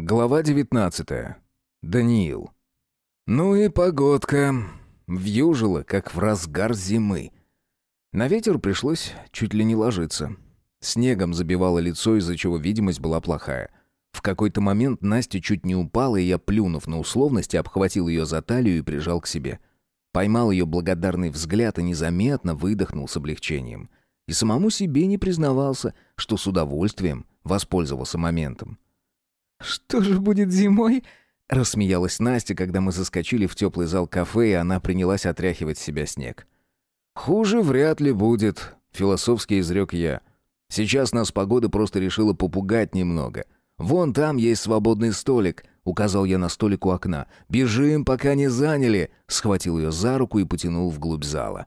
Глава 19. Даниил. Ну и погодка. Вьюжила, как в разгар зимы. На ветер пришлось чуть ли не ложиться. Снегом забивало лицо, из-за чего видимость была плохая. В какой-то момент Настя чуть не упала, и я, плюнув на условности, обхватил ее за талию и прижал к себе. Поймал ее благодарный взгляд и незаметно выдохнул с облегчением. И самому себе не признавался, что с удовольствием воспользовался моментом. «Что же будет зимой?» Рассмеялась Настя, когда мы заскочили в теплый зал кафе, и она принялась отряхивать с себя снег. «Хуже вряд ли будет», — философски изрек я. «Сейчас нас погода просто решила попугать немного. Вон там есть свободный столик», — указал я на столик у окна. «Бежим, пока не заняли», — схватил ее за руку и потянул вглубь зала.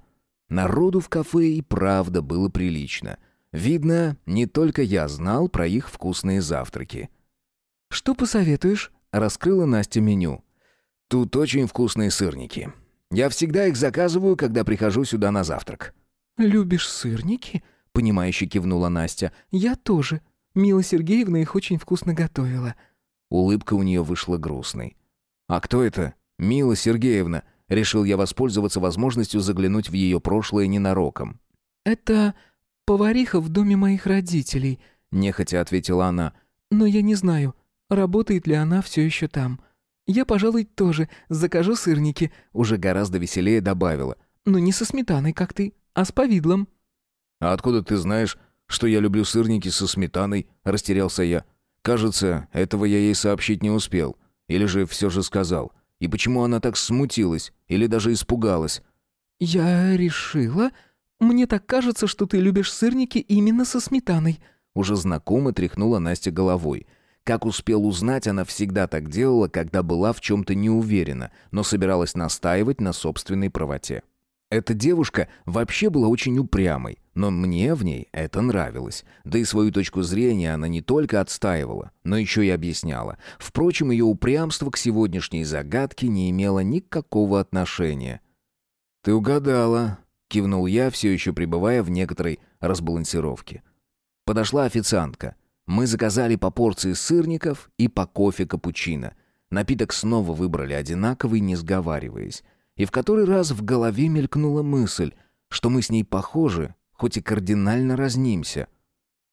Народу в кафе и правда было прилично. Видно, не только я знал про их вкусные завтраки. «Что посоветуешь?» — раскрыла Настя меню. «Тут очень вкусные сырники. Я всегда их заказываю, когда прихожу сюда на завтрак». «Любишь сырники?» — понимающе кивнула Настя. «Я тоже. Мила Сергеевна их очень вкусно готовила». Улыбка у нее вышла грустной. «А кто это? Мила Сергеевна?» Решил я воспользоваться возможностью заглянуть в ее прошлое ненароком. «Это повариха в доме моих родителей», — нехотя ответила она. «Но я не знаю, Работает ли она все еще там? Я, пожалуй, тоже закажу сырники, уже гораздо веселее добавила. Но не со сметаной, как ты, а с повидлом. А откуда ты знаешь, что я люблю сырники со сметаной? Растерялся я. Кажется, этого я ей сообщить не успел. Или же все же сказал. И почему она так смутилась? Или даже испугалась? «Я решила. Мне так кажется, что ты любишь сырники именно со сметаной». Уже знакомо тряхнула Настя головой. Как успел узнать, она всегда так делала, когда была в чем-то не уверена, но собиралась настаивать на собственной правоте. Эта девушка вообще была очень упрямой, но мне в ней это нравилось. Да и свою точку зрения она не только отстаивала, но еще и объясняла. Впрочем, ее упрямство к сегодняшней загадке не имело никакого отношения. «Ты угадала», — кивнул я, все еще пребывая в некоторой разбалансировке. Подошла официантка. Мы заказали по порции сырников и по кофе капучино. Напиток снова выбрали одинаковый, не сговариваясь. И в который раз в голове мелькнула мысль, что мы с ней похожи, хоть и кардинально разнимся.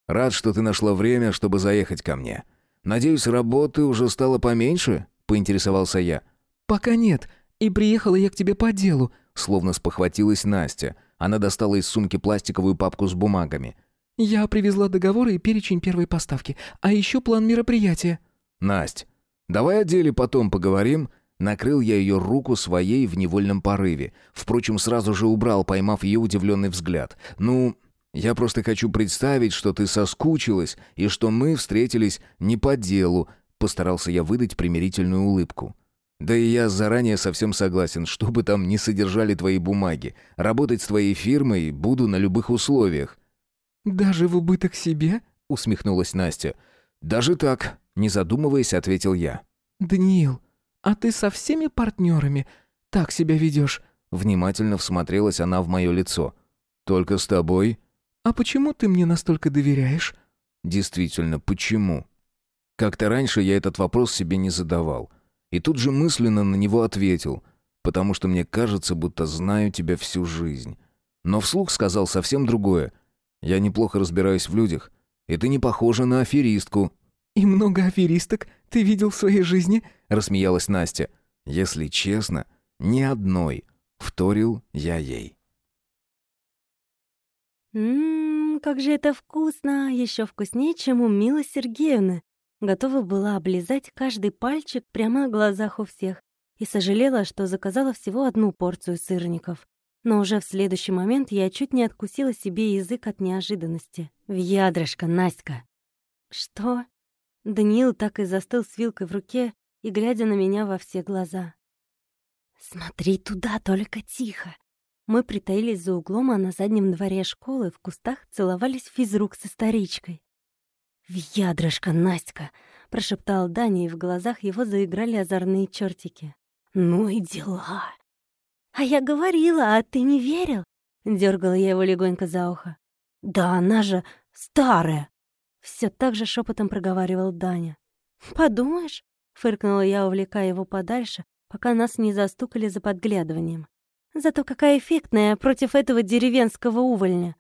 «Рад, что ты нашла время, чтобы заехать ко мне. Надеюсь, работы уже стало поменьше?» — поинтересовался я. «Пока нет. И приехала я к тебе по делу», — словно спохватилась Настя. Она достала из сумки пластиковую папку с бумагами — «Я привезла договоры и перечень первой поставки, а еще план мероприятия». «Насть, давай о деле потом поговорим». Накрыл я ее руку своей в невольном порыве. Впрочем, сразу же убрал, поймав ее удивленный взгляд. «Ну, я просто хочу представить, что ты соскучилась и что мы встретились не по делу», постарался я выдать примирительную улыбку. «Да и я заранее совсем согласен, что бы там ни содержали твои бумаги. Работать с твоей фирмой буду на любых условиях». «Даже в убыток себе?» — усмехнулась Настя. «Даже так», — не задумываясь, ответил я. «Даниил, а ты со всеми партнерами так себя ведешь?» Внимательно всмотрелась она в мое лицо. «Только с тобой?» «А почему ты мне настолько доверяешь?» «Действительно, почему?» Как-то раньше я этот вопрос себе не задавал. И тут же мысленно на него ответил, потому что мне кажется, будто знаю тебя всю жизнь. Но вслух сказал совсем другое. Я неплохо разбираюсь в людях, и ты не похожа на аферистку». «И много аферисток ты видел в своей жизни?» — рассмеялась Настя. «Если честно, ни одной», — вторил я ей. «Ммм, как же это вкусно! Еще вкуснее, чем у Милы Сергеевны!» Готова была облизать каждый пальчик прямо на глазах у всех и сожалела, что заказала всего одну порцию сырников. Но уже в следующий момент я чуть не откусила себе язык от неожиданности. В ядрышко, Настя. «Что?» Даниил так и застыл с вилкой в руке и глядя на меня во все глаза. «Смотри туда, только тихо!» Мы притаились за углом, а на заднем дворе школы в кустах целовались физрук со старичкой. «В ядрышко, Настя!» — прошептал Даня, и в глазах его заиграли озорные чертики. «Ну и дела!» «А я говорила, а ты не верил?» Дергала я его легонько за ухо. «Да она же старая!» Все так же шепотом проговаривал Даня. «Подумаешь», — фыркнула я, увлекая его подальше, пока нас не застукали за подглядыванием. «Зато какая эффектная против этого деревенского увольня!»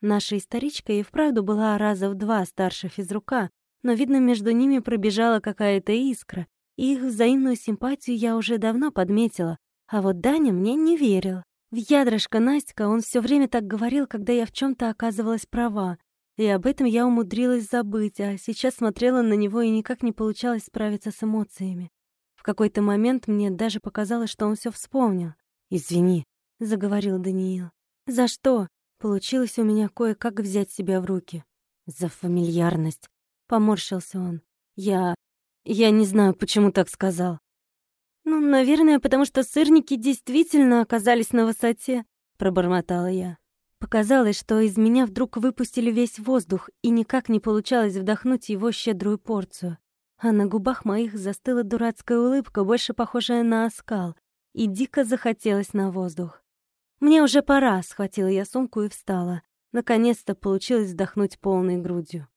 Наша историчка и вправду была раза в два старше физрука, но, видно, между ними пробежала какая-то искра, и их взаимную симпатию я уже давно подметила, а вот Даня мне не верил. В ядрышко Настя он все время так говорил, когда я в чем то оказывалась права. И об этом я умудрилась забыть, а сейчас смотрела на него и никак не получалось справиться с эмоциями. В какой-то момент мне даже показалось, что он все вспомнил. «Извини», — заговорил Даниил. «За что?» Получилось у меня кое-как взять себя в руки. «За фамильярность», — поморщился он. «Я... я не знаю, почему так сказал». «Ну, наверное, потому что сырники действительно оказались на высоте», — пробормотала я. Показалось, что из меня вдруг выпустили весь воздух, и никак не получалось вдохнуть его щедрую порцию. А на губах моих застыла дурацкая улыбка, больше похожая на оскал, и дико захотелось на воздух. «Мне уже пора», — схватила я сумку и встала. Наконец-то получилось вдохнуть полной грудью.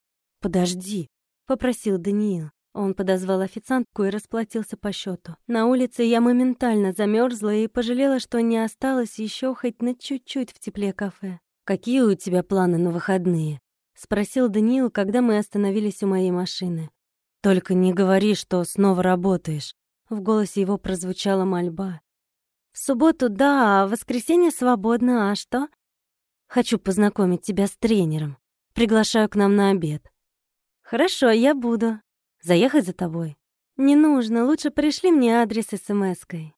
«Подожди», — попросил Даниил. Он подозвал официантку и расплатился по счету. На улице я моментально замерзла и пожалела, что не осталось еще хоть на чуть-чуть в тепле кафе. «Какие у тебя планы на выходные?» — спросил Даниил, когда мы остановились у моей машины. «Только не говори, что снова работаешь». В голосе его прозвучала мольба. «В субботу да, а в воскресенье свободно, а что?» «Хочу познакомить тебя с тренером. Приглашаю к нам на обед». «Хорошо, я буду», Заехать за тобой? Не нужно, лучше пришли мне адрес смс-кой.